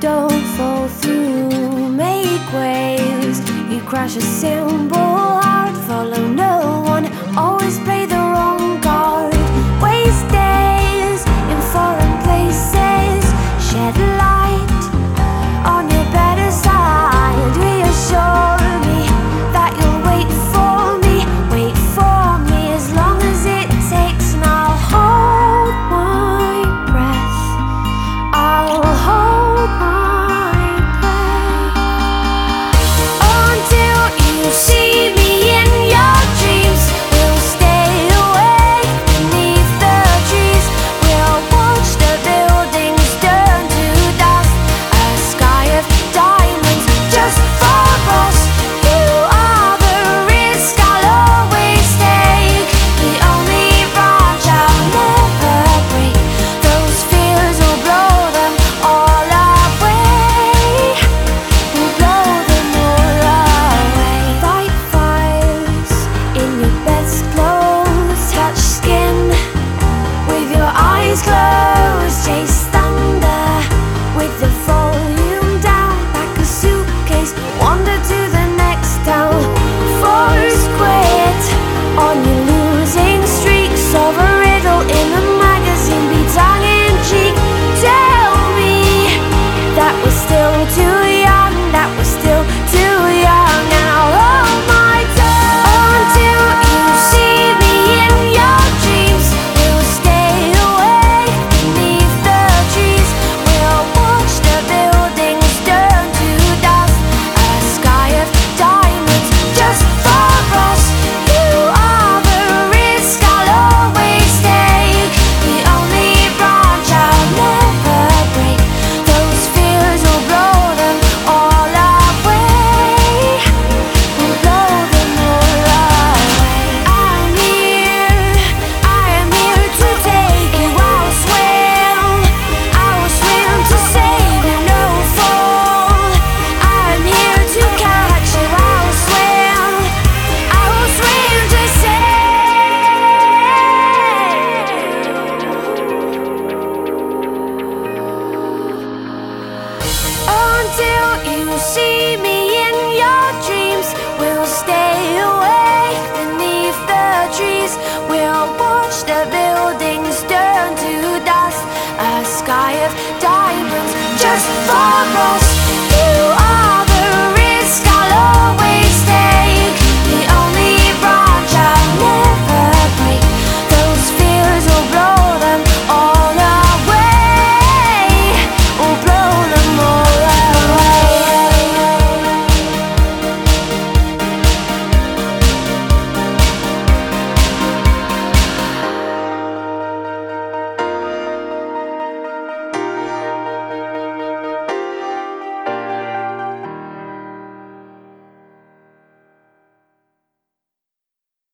don't fall through, make waves. You crash a simple heart. follow no.